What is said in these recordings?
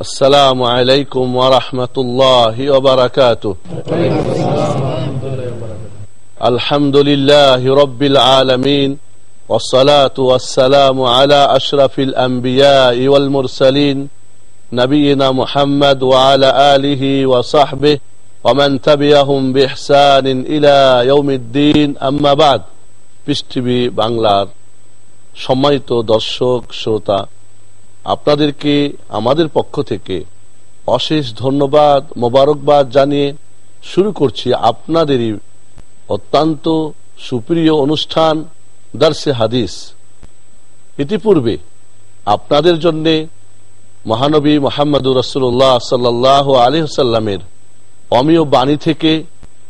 السلام عليكم ورحمة الله وبركاته الحمد لله رب العالمين والصلاة والسلام على أشرف الأنبياء والمرسلين نبينا محمد وعلى آله وصحبه ومن تبعهم بإحسان إلى يوم الدين أما بعد পৃষ্টিভি বাংলার সম্মানিত দর্শক শ্রোতা আপনাদেরকে, আমাদের পক্ষ থেকে অশেষ ধন্যবাদ, মোবারকবাদ জানিয়ে শুরু করছি আপনাদেরই অত্যন্ত সুপ্রিয় অনুষ্ঠান, দার্সে হাদিস। ইতিপূর্বে আপনাদের জন্য মহানবী মোহাম্মদুর রসুল্লাহ সাল্লাহ আলহ্লামের অমীয় বাণী থেকে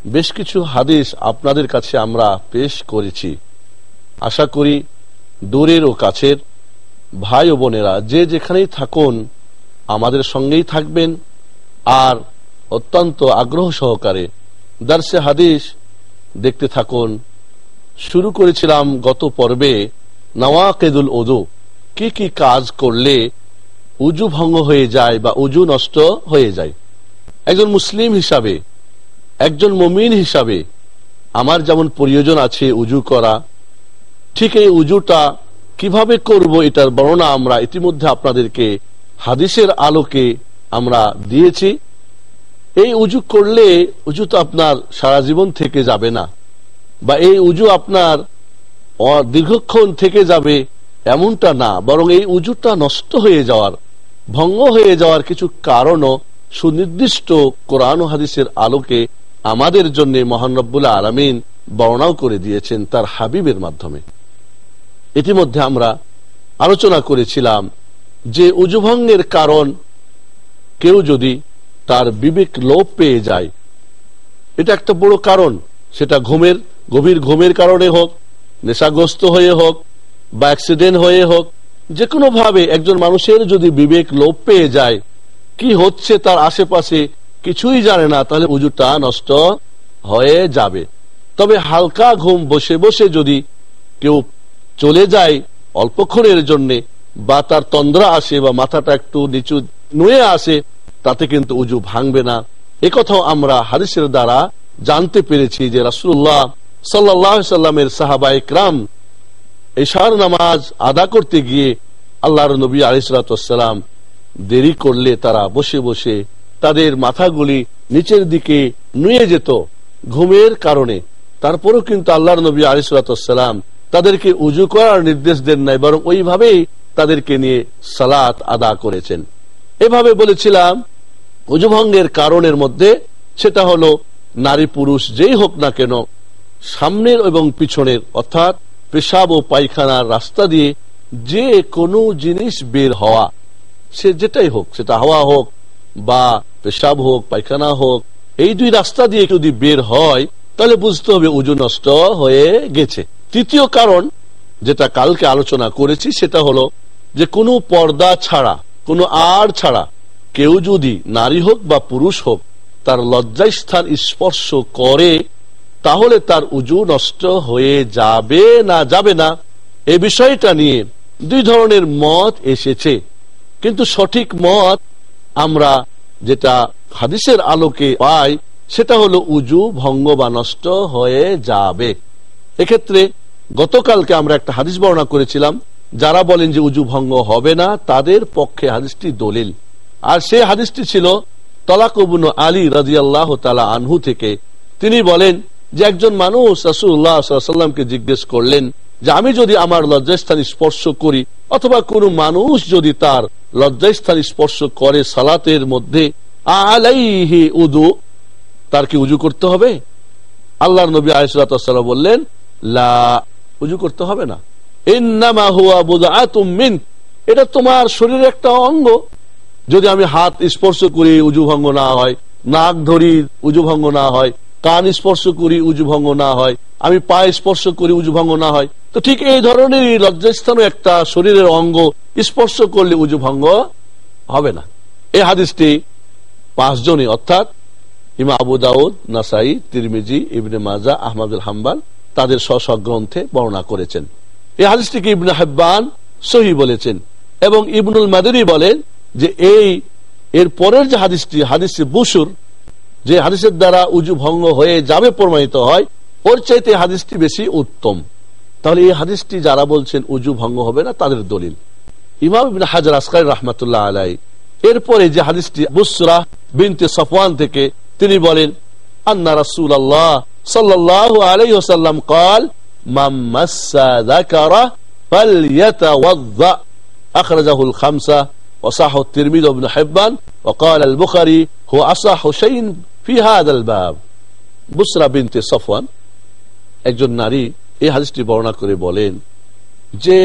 বেশ কিছু হাদিস আপনাদের কাছে আমরা পেশ করেছি। আশা করি দূরের ও কাছের ভাই ও বোনেরা, যে যেখানেই থাকুন, আমাদের সঙ্গেই থাকবেন আর অত্যন্ত আগ্রহ সহকারে দার্সে হাদিস দেখতে থাকুন। শুরু করেছিলাম গত পর্বে নওয়াকেদুল ওদু কি কি কাজ করলে উজু ভঙ্গ হয়ে যায় বা উজু নষ্ট হয়ে যায়। একজন মুসলিম হিসাবে, একজন মমিন হিসাবে আমার যেমন প্রয়োজন আছে উজু করা, ঠিক এই উজুটা কীভাবে করব এটার বর্ণনা আমরা ইতিমধ্যে আপনাদেরকে হাদিসের আলোকে আমরা দিয়েছি। এই উজু করলে উজু তো আপনার সারা জীবন থেকে যাবে না। বা এই উজু আপনার দীর্ঘক্ষণ থেকে যাবে এমনটা না। বরং এই উজুটা নষ্ট হয়ে যাওয়ার, ভঙ্গ হয়ে যাওয়ার কিছু কারণও সুনির্দিষ্ট কোরআন হাদিসের আলোকে আমাদের জন্য মহানব্বুল্লাহ আলমিন বর্ণাও করে দিয়েছেন তার হাবিবের মাধ্যমে। ইতিমধ্যে আমরা আলোচনা করেছিলাম যে উজুভঙ্গের কারণ কেউ যদি তার বিবেক লোপ পেয়ে যায়, এটা একটা বড় কারণ। সেটা ঘুমের, গভীর ঘুমের কারণে হোক, নেশাগ্রস্ত হয়ে হোক, বা অ্যাক্সিডেন্ট হয়ে হোক যে ভাবে একজন মানুষের যদি বিবেক লোপ পেয়ে যায়, কি হচ্ছে তার আশেপাশে কিছুই জানে না, তাহলে উজুটা নষ্ট হয়ে যাবে। তবে হালকা ঘুম বসে বসে যদি কেউ চলে যায় অল্পক্ষণের জন্য, বা তার তন্দ্রা আসে, বা মাথাটা একটু নিচু নুয়ে আসে, তাতে কিন্তু উজু ভাঙবে না। একথাও আমরা হারিসের দ্বারা জানতে পেরেছি যে রাসুল্লাহ সাল্লামের সাহাবা ইকরাম এশার নামাজ আদা করতে গিয়ে আল্লাহর নবী আলিসালাম দেরি করলে তারা বসে বসে তাদের মাথাগুলি নিচের দিকে নুয়ে যেত ঘুমের কারণে। তারপরও কিন্তু আল্লাহর নবী আলিসালাম তাদেরকে উজু করার নির্দেশ দেন নাই, বরং ওইভাবেই তাদেরকে নিয়ে সালাত আদা করেছেন। এভাবে বলেছিলাম উজুভঙ্গের কারণের মধ্যে সেটা হলো নারী পুরুষ যেই হোক না কেন, সামনের এবং পিছনের, অর্থাৎ পেশাব ও পায়খানার রাস্তা দিয়ে যে কোনো জিনিস বের হওয়া, সে যেটাই হোক, সেটা হাওয়া হোক বা পেশাব হোক, পায়খানা হোক, এই দুই রাস্তা দিয়ে যদি বের হয়, তাহলে বুঝতে হবে উজু নষ্ট হয়ে গেছে। তৃতীয় কারণ যেটা কালকে আলোচনা করেছি, সেটা হলো যে কোনো পর্দা ছাড়া, কোনো আর ছাড়া কেউ যদি নারী হোক বা পুরুষ হোক, তার লজ্জায় স্থান স্পর্শ করে, তাহলে তার উজু নষ্ট হয়ে যাবে না যাবে না। এ বিষয়টা নিয়ে দুই ধরনের মত এসেছে। কিন্তু সঠিক মত আমরা যেটা হাদিসের আলোকে পাই, সেটা হলো উজু ভঙ্গ বা নষ্ট হয়ে যাবে। এক্ষেত্রে গতকালকে আমরা একটা হাদিস বর্ণনা করেছিলাম, যারা বলেন যে উজু ভঙ্গ হবে না, তাদের পক্ষে হাদিসটি দলিল। আর সে হাদিসটি ছিল তলাকবুন আলী রাজিয়াল্লাহ তালা আনহু থেকে। তিনি বলেন যে একজন মানুষ রাসুল্লাহামকে জিজ্ঞেস করলেন যে আমি যদি আমার লজ্জাস্থান স্পর্শ করি, অথবা কোনো মানুষ যদি তার লজ্জাস্থান স্পর্শ করে সালাতের মধ্যে, আলাইহি উদু তার কি উজু করতে হবে? আল্লাহ নবী আলিসাল্লাম বললেন, লা উজু করতে হবে না। এটা তোমার শরীরের একটা অঙ্গ। যদি আমি হাত স্পর্শ করি, উজু ভঙ্গ না হয়, নাক ধরি, উজু ভঙ্গ না হয়, কান স্পর্শ করি, উজু ভঙ্গ না হয়, আমি পায়ে স্পর্শ করি, উজু ভঙ্গ না হয়, তো ঠিক এই ধরনের লজ্জাস্থানও একটা শরীরের অঙ্গ। স্পর্শ করলে উজু ভঙ্গ হবে না। এই হাদিসটি পাঁচজনই অর্থাৎ ইমা আবু দাউদ, নাসাই, তিরমিজি, ইবনে মাজা, আহমদুল হাম্বাল তাদের স্ব গ্রন্থে বর্ণনা করেছেন। এই হাদিসটিকে ইবনে হাব্বান সহি বলেছেন এবং ইবনুল মাদুরি বলেন যে এই এর পরের যে হাদিসটি হাদিসে বুসুর যে হাদিসের দ্বারা উজু ভঙ্গ হয়ে যাবে প্রমাণিত হয়, ওর চাইতে হাদিসটি বেশি উত্তম। তাহলে এই হাদিসটি যারা বলছেন উজু ভঙ্গ হবে না, তাদের দলিল। ইমাম হাজার আসকার রহমতুল্লাহ আলাই এরপরে যে হাদিসটি বুসরা বিনতে সফওয়ান থেকে তিনি বলেন, আন্না রাসূল আল্লাহ সাল্লাল্লাহু আলাইহি ওয়াসাল্লাম قال من مس ذكر فليتوضا اخرجه الخمسه وصحه الترمذي وابن حبان وقال البخاري هو اصح شيء في هذا الباب বুসরা বিনতে সফওয়ান একজন নারী এই হাদিসটি বর্ণনা করে বলেন যে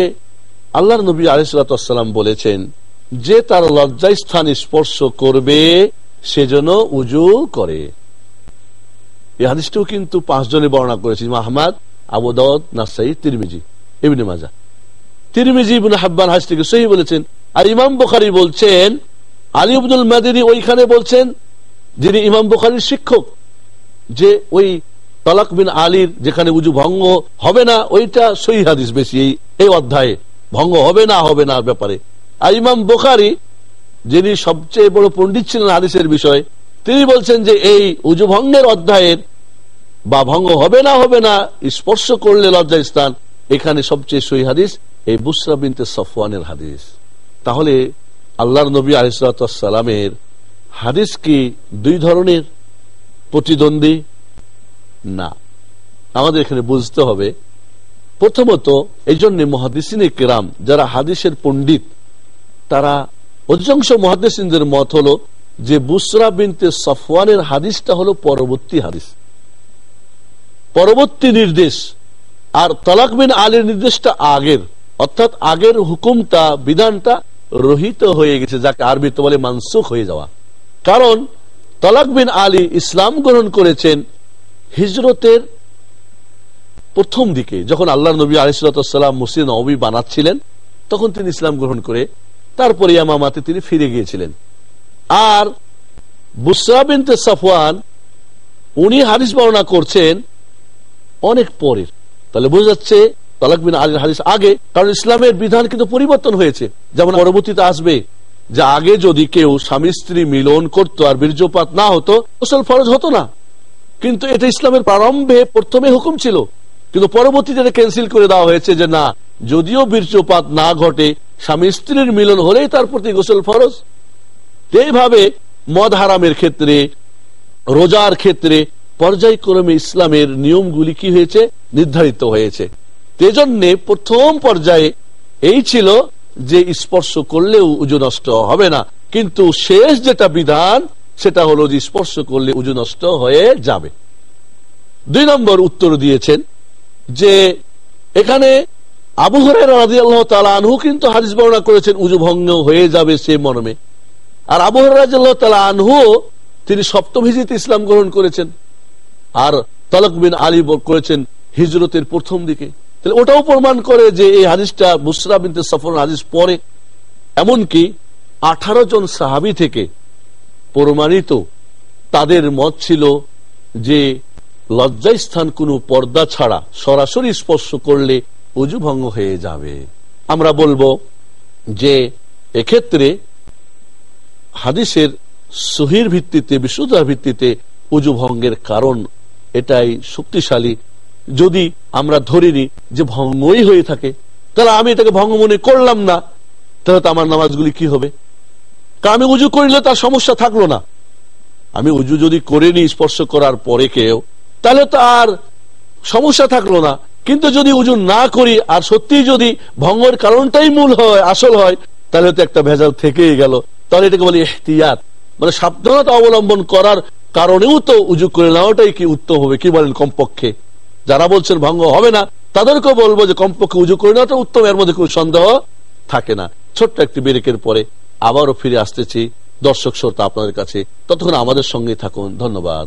আল্লাহর নবী আলিসাল্লাম বলেছেন যে তার লজ্জায় স্থান স্পর্শ করবে সেজন্য উজু করে এই হাদিসটিও কিন্তু পাঁচজনে বর্ণনা করেছে মাহমাদ আবুদাউদ নাসাই, তিরমিজি, ইবনে মাজা তিরমিজি, ইবনে হাব্বান হাদিসটিকে সহি বলেছেন, আর ইমাম বুখারী বলছেন, আলী আব্দুল মাদিনী ওইখানে বলছেন, যিনি ইমাম বুখারীর শিক্ষক, যে ওই তলাক বিন আলীর যেখানে উজু ভঙ্গ হবে না, ওইটা সহি হাদিস বেশি এই অধ্যায়ে। ভঙ্গ হবে না হবে না ব্যাপারে। আর ইমাম বোখারি, যিনি সবচেয়ে বড় পণ্ডিত ছিলেন হাদিসের বিষয় তিনি বলছেন যে এই উজু ভঙ্গের অধ্যায়ের বা ভঙ্গ হবে না হবে না, স্পর্শ করলে লজ্জা স্থান। এখানে সবচেয়ে সহি হাদিস, এই বুসরা বিনতে সফওয়ানের হাদিস। তাহলে আল্লাহর নবী আলিসালামের হাদিস কি দুই ধরনের? প্রতিদ্বন্দ্বী? না। আমাদের এখানে বুঝতে হবে। প্রথমত এই জন্য মহাদিসিনে কেরাম, যারা হাদিসের পণ্ডিত, তারা অধিকাংশ মহাদিসিনদের মত হলো যে বুসরা বিনতে সফওয়ানের হাদিসটা হলো পরবর্তী হাদিস। পরবর্তী নির্দেশ। আর তলাক বিন আলীর নির্দেশটা আগের। অর্থাৎ আগের হুকুমটা, বিধানটা রহিত হয়ে গেছে, যাকে আরবিতে বলে মানসুখ হয়ে যাওয়া। কারণ তলাক বিন আলী ইসলাম গ্রহণ করেছেন হিজরতের প্রথম দিকে। যখন আল্লাহ নবী আলিসাল্লাম মুসিদ নবী বানাচ্ছিলেন, তখন তিনি ইসলাম গ্রহণ করে তারপরে ইয়ামামাতে তিনি ফিরে গিয়েছিলেন। আর বুসরা বিনতে সাফওয়ান, উনি হাদিস বর্ণনা করছেন অনেক পরের। তাহলে বোঝা যাচ্ছে তালাক বিন আলীর হাদিস আগে, কারণ ইসলামের বিধান কিন্তু পরিবর্তন হয়েছে। যেমন পরবর্তীতে আসবে যে আগে যদি কেউ স্বামী স্ত্রী মিলন করতো আর বীর্যপাত না হতো, গোসল ফরজ হতো না। কিন্তু এটা ইসলামের প্রারম্ভে প্রথমে হুকুম ছিল। কিন্তু পরবর্তীতে এটা ক্যান্সেল করে দেওয়া হয়েছে যে না, যদিও বীর্যপাত না ঘটে, স্বামী স্ত্রীর মিলন হলেই তার প্রতি গোসল ফরজ। এইভাবে মদ হারামের ক্ষেত্রে, রোজার ক্ষেত্রে, পর্যায়ক্রমে ইসলামের নিয়মগুলি কি হয়েছে? নির্ধারিত হয়েছে। তেজন্যে প্রথম পর্যায়ে এই ছিল যে স্পর্শ করলেও উজু নষ্ট হবে না। কিন্তু শেষ যেটা বিধান, সেটা হলো যে স্পর্শ করলে উজু নষ্ট হয়ে যাবে। দুই নম্বর উত্তর দিয়েছেন যে এখানে আবু হরাহ তালু কিন্তু হাদিস বর্ণনা করেছেন, উজু ভঙ্গ হয়ে যাবে সে মর্মে। আর আবু হরাহ আনহু, তিনি সপ্তম হিজিতে ইসলাম গ্রহণ করেছেন। আর তলক বিন আলী করেছেন হিজরতের প্রথম দিকে। তাহলে ওটাও প্রমাণ করে যে এই হাদিসটা মুসরা বিনতে সফর হাদিস পরে। এমনকি আঠারো জন সাহাবি থেকে প্রমাণিত তাদের মত ছিল যে লজ্জাস্থান কোনো পর্দা ছাড়া সরাসরি স্পর্শ করলে উজু ভঙ্গ হয়ে যাবে। আমরা বলব যে এক্ষেত্রে হাদিসের সহির ভিত্তিতে বিশুদ্ধার ভিত্তিতে উজু ভঙ্গের কারণ এটাই শক্তিশালী। যদি আমরা ধরিনি যে ভঙ্গই হয়ে থাকে, তাহলে আমি এটাকে ভঙ্গ মনে করলাম না, তাহলে তো আমার নামাজগুলি কি হবে? কারণ আমি উজু করিলে তার সমস্যা থাকল না। আমি উজু যদি করে নি স্পর্শ করার পরে কেউ, তাহলে তো আর সমস্যা থাকল না। কিন্তু যদি উজু না করি, আর সত্যি যদি ভঙ্গের কারণটাই মূল হয়, আসল হয়, তাহলে তো একটা ভেজাল থেকেই গেল। তাহলে এটাকে বলি এহতিয়াত মানে সাবধানতা অবলম্বন করার কারণেও তো উজু করে নেওয়াটাই কি উত্তম হবে, কি বলেন কমপক্ষে? যারা বলছেন ভঙ্গ হবে না, তাদেরকেও বলব যে কমপক্ষে উজু করে নেওয়াটা উত্তম, এর মধ্যে কোনো সন্দেহ থাকে না। ছোট্ট একটি বেরেকের পরে আবারও ফিরে আসতেছি দর্শক শ্রোতা আপনাদের কাছে। ততক্ষণ আমাদের সঙ্গে থাকুন। ধন্যবাদ।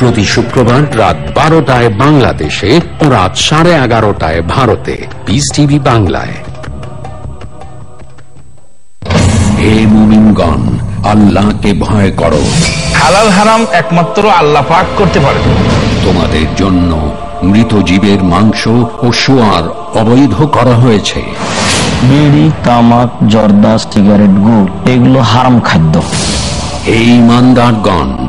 প্রতি শুক্রবার রাত বারোটায় বাংলাদেশে ও রাত সাড়ে এগারোটায় ভারতে। পিস টিভি বাংলায়। হে মুমিনগণ আল্লাহকে ভয় করো। হালাল হারাম একমাত্র আল্লাহ পাক করতে পারে। তোমাদের জন্য মৃত জীবের মাংস ও সোয়ার অবৈধ করা হয়েছে। বিড়ি তামাক জর্দা সিগারেট গুড় এগুলো হারাম খাদ্য। এই ইমানদারগণ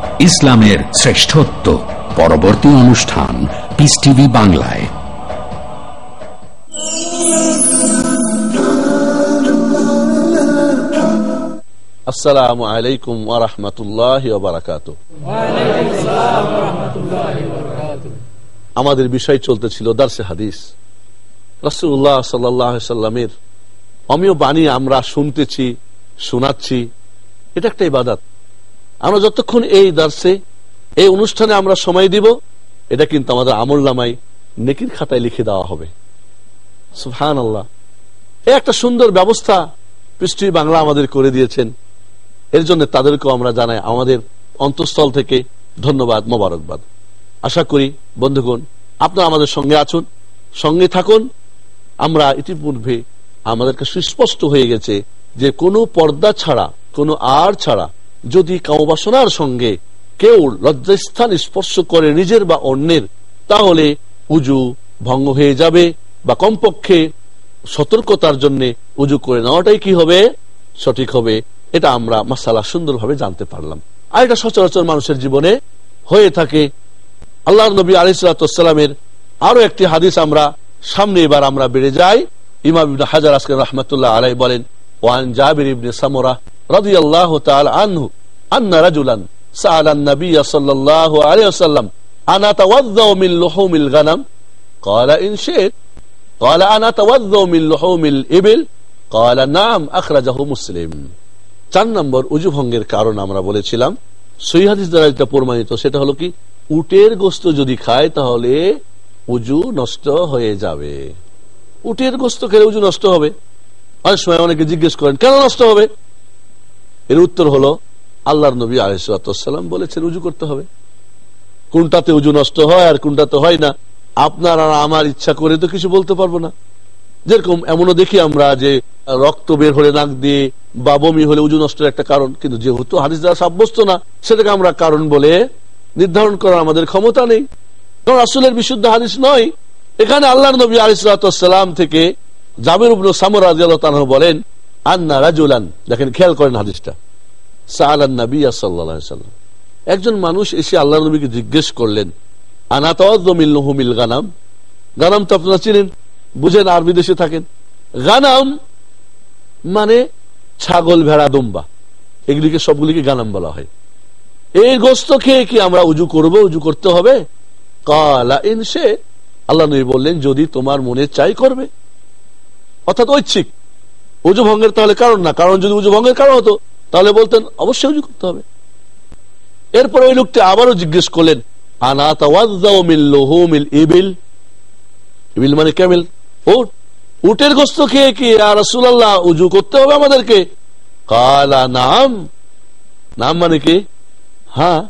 ইসলামের শ্রেষ্ঠত্ব। পরবর্তী অনুষ্ঠান পিস টিভি বাংলায়। আসসালামু আলাইকুম ওরহমতুল্লাহ বারাকাত আমাদের বিষয় চলতেছিল দার্সে হাদিস। রসুল্লাহ সাল্লামের অমীয় বাণী আমরা শুনতেছি, শোনাচ্ছি। এটা একটা ইবাদাত। আমরা যতক্ষণ এই দার্সে, এই অনুষ্ঠানে আমরা সময় দিব, এটা কিন্তু আমাদের আমল নামাই নেকির খাতায় লিখে দেওয়া হবে। সুফহান আল্লাহ এই একটা সুন্দর ব্যবস্থা পৃষ্টি বাংলা আমাদের করে দিয়েছেন। এর জন্য তাদেরকেও আমরা জানাই আমাদের অন্তঃস্থল থেকে ধন্যবাদ, মোবারকবাদ। আশা করি, বন্ধুগণ, আপনারা আমাদের সঙ্গে আছুন, সঙ্গে থাকুন। আমরা ইতিপূর্বে আমাদেরকে সুস্পষ্ট হয়ে গেছে যে কোনো পর্দা ছাড়া, কোনো আর ছাড়া যদি কামবাসনার সঙ্গে কেউ লজ্জাস্থান স্পর্শ করে নিজের বা অন্যের, তাহলে উজু ভঙ্গ হয়ে যাবে বা কমপক্ষে সতর্কতার জন্য উজু করে নেওয়াটাই কি হবে? সঠিক হবে। এটা আমরা মাসালা সুন্দরভাবে জানতে পারলাম। আর এটা সচরাচর মানুষের জীবনে হয়ে থাকে। আল্লাহ নবী আলিসালামের আরও একটি হাদিস আমরা সামনে এবার আমরা বেড়ে যাই। ইমাম হাজার আসকান রহমতুল্লাহ আলাই বলেন, ওয়ান জাবির ইবনে সামরা রাদিয়াল্লাহু তাআলা আনহু আন্না রাজুলান سأل النبي صلى الله عليه وسلم أنا أتوضأ من لحوم الغنم قال إن شئت قال أنا أتوضأ من لحوم الإبل قال نعم أخرجه مسلم চার নম্বর উজু ভঙ্গের কারণ আমরা বলেছিলাম সৈহাদিস দ্বারা যেটা প্রমাণিত সেটা হলো কি উটের গোস্ত যদি খায় তাহলে উজু নষ্ট হয়ে যাবে উটের গোস্ত খেলে উজু নষ্ট হবে অনেক সময় অনেকে জিজ্ঞেস করেন কেন নষ্ট হবে এর উত্তর হলো, আল্লাহর নবী আলহাম বলেছেন, উজু করতে হবে। কোনটাতে উজু নষ্ট হয় আর কোনটাতে হয় না, আপনার আর আমার ইচ্ছা করে তো কিছু বলতে পারব না। যেরকম এমনও দেখি আমরা যে রক্ত বের হলে নাক দিয়ে বা বমি হলে উজু নষ্টের একটা কারণ, কিন্তু যেহেতু হাদিস দ্বারা সাব্যস্ত না, সেটাকে আমরা কারণ বলে নির্ধারণ করার আমাদের ক্ষমতা নেই। কারণ আসলের বিশুদ্ধ হাদিস নয়, এখানে আল্লাহ নবী আলিসাল্লাম থেকে জাবির উবনু সামর রাজিয়াল বলেন আন্না রাজুলান, দেখেন খেয়াল করেন হাদিসটা। একজন মানুষ এসে আল্লাহ নবীকে জিজ্ঞেস করলেন গানাম? গানাম তো আপনারা চিনেন, বুঝেন আর বিদেশে থাকেন। গানাম মানে ছাগল ভেড়া দুম্বা। এগুলিকে সবগুলিকে গানাম বলা হয়। এই গোস্ত খেয়ে কি আমরা উজু করব, উজু করতে হবে? কালা ইনসে আল্লাহ নবী বললেন, যদি তোমার মনে চাই করবে। অর্থাৎ ঐচ্ছিক। উজু ভঙ্গের তাহলে কারণ না, কারণ যদি উজু ভঙ্গের কারণ হতো, তাহলে বলতেন অবশ্যই উজু করতে হবে। এরপর ওই লোকটি আবারও জিজ্ঞেস করলেন মিন মানে মানে হ্যাঁ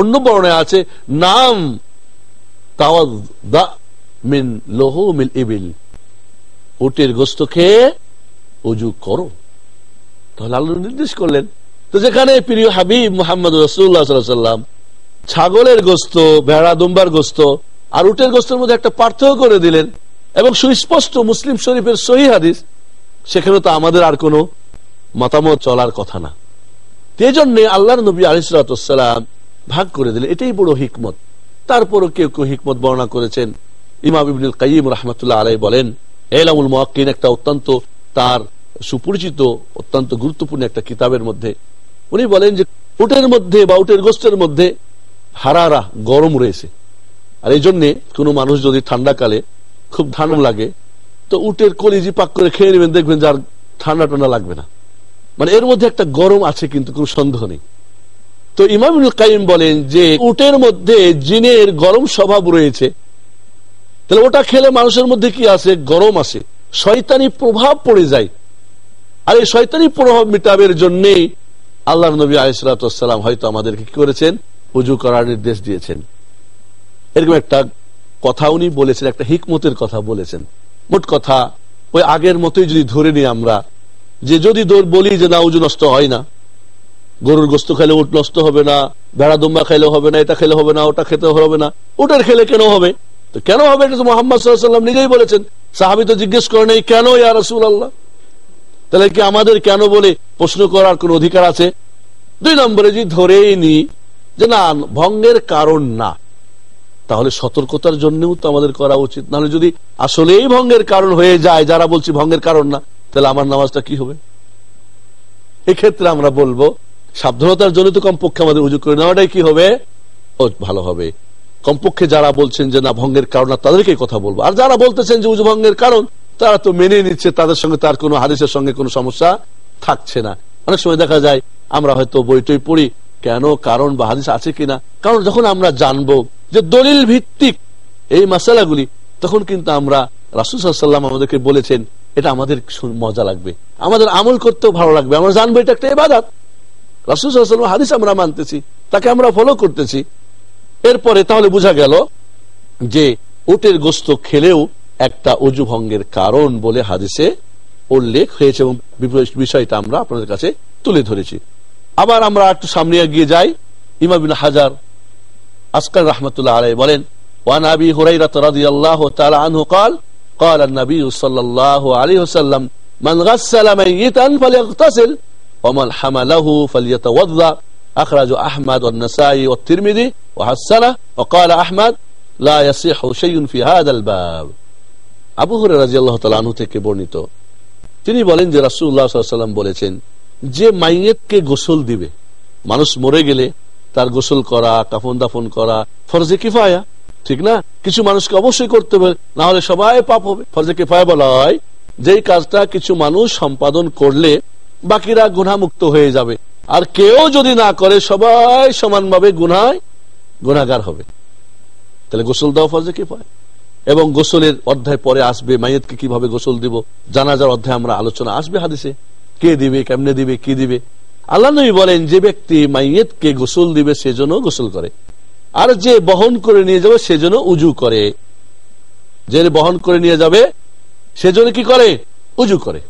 অন্য বর্ণে আছে, নাম তাওয়াদ্দা মিন লোহ মিল ইবিল। উটের গোস্ত খেয়ে উজু করো। তাহলে আল্লাহ নির্দেশ করলেন। তো যেখানে প্রিয় হাবিব মোহাম্মদ রসুল্লাহ সাল্লাম ছাগলের গোস্ত ভেড়া, দুম্বার গোস্ত আর উটের গোস্তের মধ্যে একটা পার্থক্য করে দিলেন এবং সুস্পষ্ট মুসলিম শরীফের সহি হাদিস সেখানে তো আমাদের আর কোনো মতামত চলার কথা না। এই জন্যে আল্লাহ নবী আলিসালাম ভাগ করে দিলেন। এটাই বড় হিকমত। তারপরও কেউ কেউ হিকমত বর্ণনা করেছেন। ইমাম ইবনুল কাইম রহমতুল্লাহ আলাই বলেন এলামুল মহাক্কিন একটা অত্যন্ত তার সুপরিচিত, অত্যন্ত গুরুত্বপূর্ণ একটা কিতাবের মধ্যে। উনি বলেন যে, উটের মধ্যে বা উটের গোষ্ঠের মধ্যে হারারা গরম রয়েছে। আর এই জন্যে কোনো মানুষ যদি ঠান্ডাকালে খুব ঠান্ডা লাগে, তো উটের কলিজি পাক করে খেয়ে নেবেন, দেখবেন যার ঠান্ডা ঠান্ডা লাগবে না। মানে এর মধ্যে একটা গরম আছে কিন্তু কোনো সন্দেহ নেই। তো ইমামুল কাইম বলেন যে, উটের মধ্যে জিনের গরম স্বভাব রয়েছে তাহলে ওটা খেলে মানুষের মধ্যে কি আছে? গরম আছে। শয়তানি প্রভাব পড়ে যায়। আর এই শয়তানি প্রভাব মিটাবের জন্যেই আল্লাহ নবী আলিসাল্লাম হয়তো আমাদেরকে কি করেছেন? উজু করার নির্দেশ দিয়েছেন। এরকম একটা কথা উনি বলেছেন, একটা হিকমতের কথা বলেছেন। মোট কথা, ওই আগের মতোই যদি ধরে নিই আমরা, যে যদি বলি যে না, উজু নষ্ট হয় না। গরুর গোস্ত খেলে উট নষ্ট হবে না, ভেড়া দুম্বা খেলে হবে না, এটা খেলে হবে না, ওটা খেতে হবে না। ওটার খেলে কেন হবে? তো কেন হবে এটা তো মোহাম্মদ সাল্লাম নিজেই বলেছেন। সাহাবি তো জিজ্ঞেস করে নেই, কেন ইয়া রসুল আল্লাহ তাহলে কি আমাদের কেন বলে প্রশ্ন করার কোন অধিকার আছে? দুই নম্বরে যদি ধরেই নি যে না, ভঙ্গের কারণ না, তাহলে সতর্কতার জন্যও তো আমাদের করা উচিত। নাহলে যদি আসলেই ভঙ্গের কারণ হয়ে যায়, যারা বলছি ভঙ্গের কারণ না, তাহলে আমার নামাজটা কি হবে? এক্ষেত্রে আমরা বলব, সাবধানতার জন্য তো কমপক্ষে আমাদের উজু করে নেওয়াটাই কি হবে? ভালো হবে। কমপক্ষে যারা বলছেন যে না, ভঙ্গের কারণ তাদেরকে কথা বলব। আর যারা বলতেছেন যে উজু ভঙ্গের কারণ, তারা তো মেনে নিচ্ছে, তাদের সঙ্গে তার কোনো হাদিসের সঙ্গে কোনো সমস্যা থাকছে না। অনেক সময় দেখা যায়, আমরা হয়তো বইটই পড়ি, কেন, কারণ বা হাদিস আছে কিনা? কারণ যখন আমরা জানব যে দলিল ভিত্তিক এই মশালাগুলি তখন কিন্তু আমরা রাসুল সাল্লাম আমাদেরকে বলেছেন, এটা আমাদের মজা লাগবে। আমাদের আমল করতেও ভালো লাগবে। আমরা জানব এটা একটা এবাদাত রাসুল সাল্লাম হাদিস আমরা মানতেছি, তাকে আমরা ফলো করতেছি। এরপরে তাহলে বোঝা গেল যে উটের গোস্ত খেলেও একটা অজু ভঙ্গের কারণ বলে হাদিসে উল্লেখ হয়েছে এবং বিষয়টা আমরা আপনাদের কাছে তুলে ধরেছি আবার আমরা একটু সামনে গিয়ে যাই ইমাবিন হাজার আসকার রহমতুল্লাহ আলাই বলেন وعن ابي هريره رضي الله تعالى عنه قال قال النبي صلى الله عليه وسلم من غسل ميتا فليغتسل ومن حمله فليتوضا اخرج احمد والنسائي والترمذي وحسنه وقال احمد لا يصح شيء في هذا الباب আবু হরে রাজি আল্লাহ তালু থেকে বর্ণিত তিনি বলেন যে রাসুল্লাহ সাল্লাম বলেছেন যে মাইয়েতকে গোসল দিবে মানুষ মরে গেলে তার গোসল করা কাফন দাফন করা ফরজে কিফায়া ঠিক না কিছু মানুষকে অবশ্যই করতে হবে না হলে সবাই পাপ হবে ফরজে কিফায়া বলা হয় যেই কাজটা কিছু মানুষ সম্পাদন করলে বাকিরা গুণামুক্ত হয়ে যাবে আর কেউ যদি না করে, সবাই সমানভাবে গুনায় গুণাগার হবে। তাহলে গোসল দেওয়া ফরজে কিফায়া এবং গোসলের অধ্যায় পরে আসবে, মাইয়েতকে কীভাবে গোসল দিব? জানাজার অধ্যায় আমরা আলোচনা আসবে হাদিসে। কে দিবে, কেমনে দিবে, কি দিবে? আল্লাহ নবী বলেন, যে ব্যক্তি মাইয়েতকে গোসল দিবে সেজন্য গোসল করে। আর যে বহন করে নিয়ে যাবে সেজন্য উজু করে। যে বহন করে নিয়ে যাবে সেজন্য কি করে? উজু করে।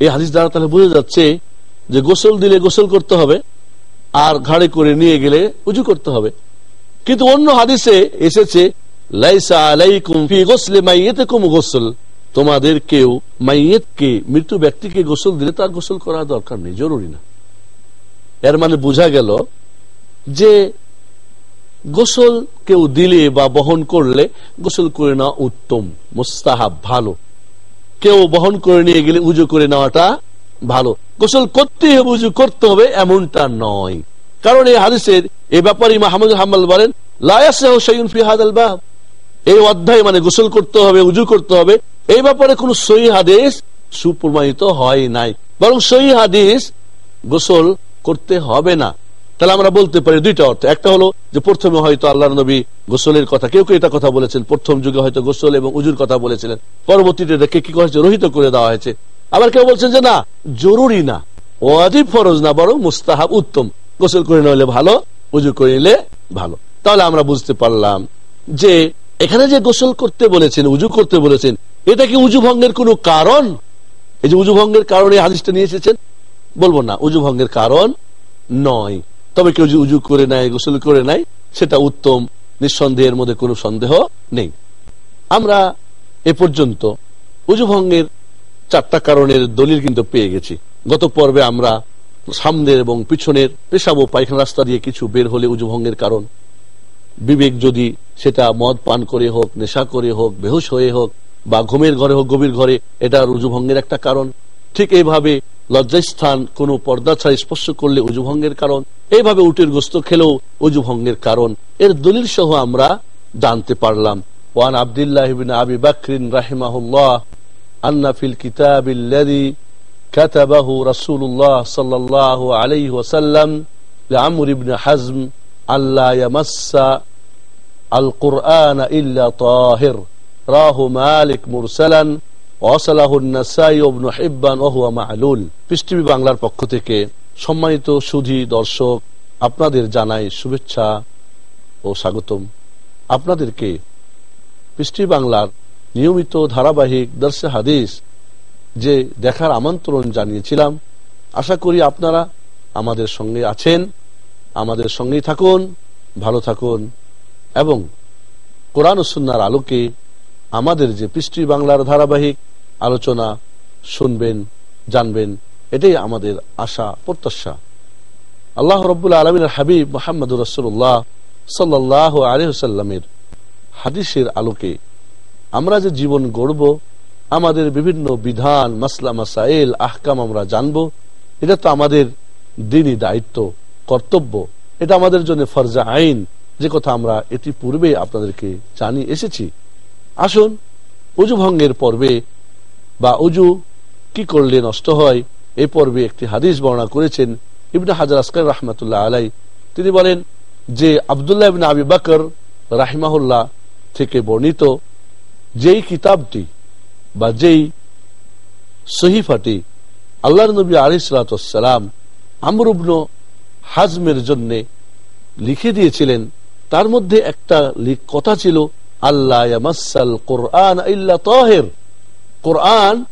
এই হাদিস দ্বারা তাহলে বোঝা যাচ্ছে যে গোসল দিলে গোসল করতে হবে, আর ঘাড়ে করে নিয়ে গেলে উজু করতে হবে। কিন্তু অন্য হাদিসে এসেছে তোমাদের কেউ মাইয়েতকে, মৃত্যু ব্যক্তিকে গোসল দিলে তার গোসল করা দরকার নেই, জরুরি না। এর মানে বোঝা গেল যে গোসল কেউ দিলে বা বহন করলে গোসল করে নেওয়া উত্তম, মোস্তাহাব, ভালো। কেউ বহন করে নিয়ে গেলে উজু করে নেওয়াটা ভালো। গোসল করতে হবে করতে হবে, এমনটা নয়। কারণ এই হাদিসের এ ব্যাপারে মাহমুদ হাম্মাল বলেন এই অধ্যায় মানে গোসল করতে হবে, উজু করতে হবে। এই ব্যাপারে কোন হাদিস সুপ্রমাণিত হয় নাই। বরং হাদিস গোসল করতে হবে না। তাহলে আমরা বলতে পারি দুইটা অর্থ। একটা হলো যে প্রথমে হয়তো আল্লাহ নবী গোসলের কথা, কেউ কেউ এটা কথা বলেছেন, প্রথম যুগে হয়তো গোসল এবং উজুর কথা বলেছিলেন। পরবর্তীতে কি হয়েছে? রহিত করে দেওয়া হয়েছে। আবার কেউ বলছেন যে না, জরুরি না। ওয়াজিব ফরজ না, বরং মুস্তাহাব উত্তম। গোসল করে নিলে ভালো, উজু করে নিলে ভালো। তাহলে আমরা বুঝতে পারলাম যে এখানে যে গোসল করতে বলেছেন, উজু করতে বলেছেন, এটা কি উজু ভঙ্গের কোন কারণ? এই যে উজু ভঙ্গের কারণে হাদিসটা নিয়ে এসেছেন? বলব না, উজু ভঙ্গের কারণ নয়। তবে কেউ যে উজু করে নেয়, গোসল করে নেয়, সেটা উত্তম, নিঃসন্দেহের মধ্যে কোনো সন্দেহ নেই। আমরা এ পর্যন্ত উজু ভঙ্গের চারটা কারণের দলিল কিন্তু পেয়ে গেছি। গত পর্বে আমরা সামনের এবং পিছনের পেশাব ও পায়খানা রাস্তা দিয়ে কিছু বের হলে উজু ভঙ্গের কারণ। বিবেক যদি সেটা মদ পান করে হোক, নেশা করে হোক, বেহুশ হয়ে হোক, বা ঘুমের ঘরে হোক, গভীর ঘরে এটা উজু ভঙ্গের একটা কারণ। ঠিক এইভাবে লজ্জাস্থান কোন পর্দা ছাড়া স্পর্শ করলে উজু ভঙ্গের কারণ। এইভাবে উটের গোস্ত খেলেও উজু ভঙ্গের কারণ। এর দলিল সহ আমরা জানতে পারলাম। ওয়ান আবদুল্লাহ আবি বাকরিন রাহিমাহুল্লাহ আন্না ফিল কিতাবিল্লাযী كتبه رسول الله صلى الله عليه وسلم لعمر بن حزم ألا يمس القرآن إلا طاهر راه مالك مرسلا وصله النسائي وابن حبان وهو معلول পৃষ্টিভি বাংলার পক্ষ থেকে সম্মানিত সুধী দর্শক আপনাদের জানাই শুভেচ্ছা ও স্বাগতম আপনাদেরকে পৃষ্টি বাংলার নিয়মিত ধারাবাহিক দর্শে হাদিস যে দেখার আমন্ত্রণ জানিয়েছিলাম। আশা করি আপনারা আমাদের সঙ্গে আছেন, আমাদের সঙ্গেই থাকুন, ভালো থাকুন এবং কোরআন সুন্নার আলোকে আমাদের যে পৃষ্টি বাংলার ধারাবাহিক আলোচনা শুনবেন, জানবেন, এটাই আমাদের আশা, প্রত্যাশা। আল্লাহ রব্বুল আলমিনের হাবিব মোহাম্মদ রসুল্লাহ সাল্লাহ আলহ্লামের হাদিসের আলোকে আমরা যে জীবন গড়ব, আমাদের বিভিন্ন বিধান, মাসলা, মাসাইল, আহকাম আমরা জানব, এটা তো আমাদের দিনই দায়িত্ব, কর্তব্য। এটা আমাদের জন্য ফরজা আইন। যে কথা আমরা এটি পূর্বে আপনাদেরকে জানিয়ে এসেছি। আসুন, উজু ভঙ্গের পর্বে, বা উজু কি করলে নষ্ট হয় এই পর্বে একটি হাদিস বর্ণনা করেছেন ইবনে হাজার আসকার রহমতুল্লাহ আলাই তিনি বলেন যে আবদুল্লাহ ইবিন আবি বাকর রাহিমাহুল্লাহ থেকে বর্ণিত যেই কিতাবটি বা যেই সহিফাটি আল্লাহ নবী আলিসালাম আমরুবন হাজমের জন্য লিখে দিয়েছিলেন, তার মধ্যে একটা কথা ছিল আল্লাহ কোরআন তহের। কোরআন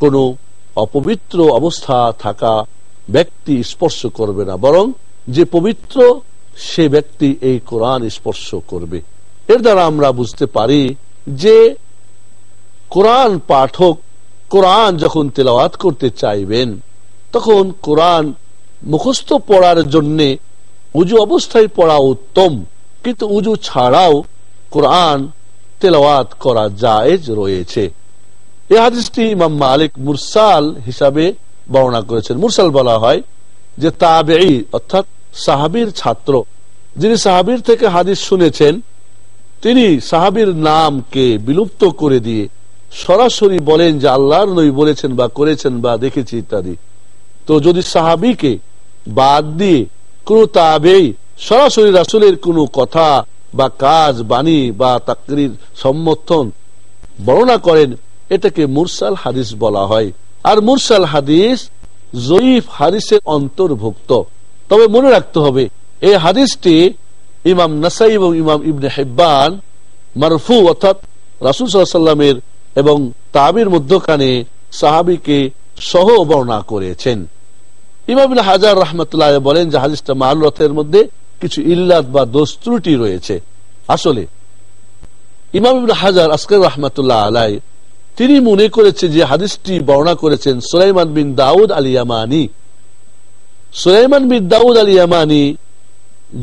কোন অপবিত্র অবস্থা থাকা ব্যক্তি স্পর্শ করবে না, বরং যে পবিত্র, সে ব্যক্তি এই কোরআন স্পর্শ করবে। এর দ্বারা আমরা বুঝতে পারি যে কোরআন পাঠক কোরআন যখন তেলাওয়াত করতে চাইবেন, তখন কোরআন মুখস্থ পড়ার জন্য উজু অবস্থায় পড়া উত্তম, কিন্তু উজু ছাড়াও কোরআন তেলাওয়াত করা জায়েজ রয়েছে। এই হাদিসটি ইমাম মালিক মুরসাল হিসাবে বর্ণনা করেছেন। মুরসাল বলা হয় যে তাবে অর্থাৎ সাহাবির ছাত্র, যিনি সাহাবির থেকে হাদিস শুনেছেন তিনি সাহাবির নামকে বিলুপ্ত করে দিয়ে সরাসরি বলেন যে আল্লাহর নবী বলেছেন বা করেছেন বা দেখেছি ইত্যাদি। তো যদি সাহাবিকে বাদ দিয়ে কোন তাবেই সরাসরি রাসুলের কোনো কথা বা কাজ, বাণী বা তাকরির সম্মথন বর্ণনা করেন, এটাকে মুরসাল হাদিস বলা হয়। আর মুরসাল হাদিস জয়ীফ হাদিসের অন্তর্ভুক্ত। তবে মনে রাখতে হবে, এই হাদিসটি ইমাম নাসাই এবং ইমাম ইবনে হেব্বান মারফু অর্থাৎ রাসুল সাল্লামের এবং তাবির মধ্যখানে সাহাবিকে সহ বর্ণনা করেছেন। ইমাম হাজার রহমতুল্লাহ বলেন যে হাদিসটা মাল রথের মধ্যে কিছু ইল্লাত বা দোষ ত্রুটি রয়েছে। আসলে ইমাম হাজার আসকার রহমতুল্লাহ আলাই তিনি মনে করেছে যে হাদিসটি বর্ণনা করেছেন সুলাইমান বিন দাউদ আলী ইয়ামানি সুলাইমান বিন দাউদ আলী ইয়ামানি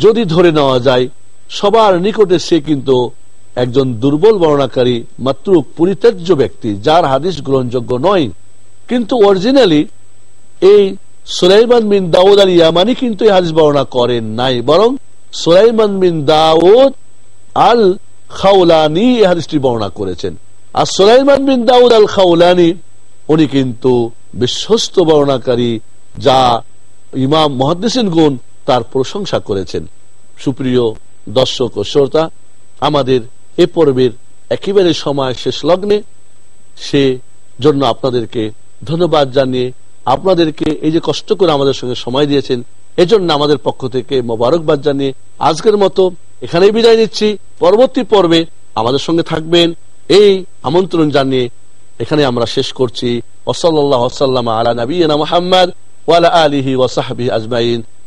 যদি ধরে নেওয়া যায়, সবার নিকটে সে কিন্তু একজন দুর্বল বর্ণাকারী মাত্র পরিত্যাজ্য ব্যক্তি, যার হাদিস গ্রহণযোগ্য নয়। কিন্তু অরিজিনালি এই সুলাইমান বিন দাউদ আল ইয়ামানি কিন্তু এই হাদিস বর্ণনা করেন নাই, বরং বিন দাউদ আল খাউলানি এই হাদিসটি বর্ণনা করেছেন। আর সুলাইমান বিন দাউদ আল খাউলানি উনি কিন্তু বিশ্বস্ত বর্ণাকারী যা ইমাম মহাদিসিন গুণ তার প্রশংসা করেছেন। সুপ্রিয় দর্শক ও শ্রোতা, আমাদের এ পর্বের একেবারে সময় শেষ লগ্নে সে জন্য আপনাদেরকে ধন্যবাদ জানিয়ে আপনাদেরকে এই যে কষ্ট করে আমাদের সঙ্গে সময় দিয়েছেন, এজন্য আমাদের পক্ষ থেকে মোবারকবাদ জানিয়ে আজকের মতো এখানেই বিদায় নিচ্ছি। পরবর্তী পর্বে আমাদের সঙ্গে থাকবেন এই আমন্ত্রণ জানিয়ে এখানে আমরা শেষ করছি। ওসল্লাহ আলা নবীনা মোহাম্মদ ওয়ালা আলিহি ওয়াসাহাবি আজমাইন।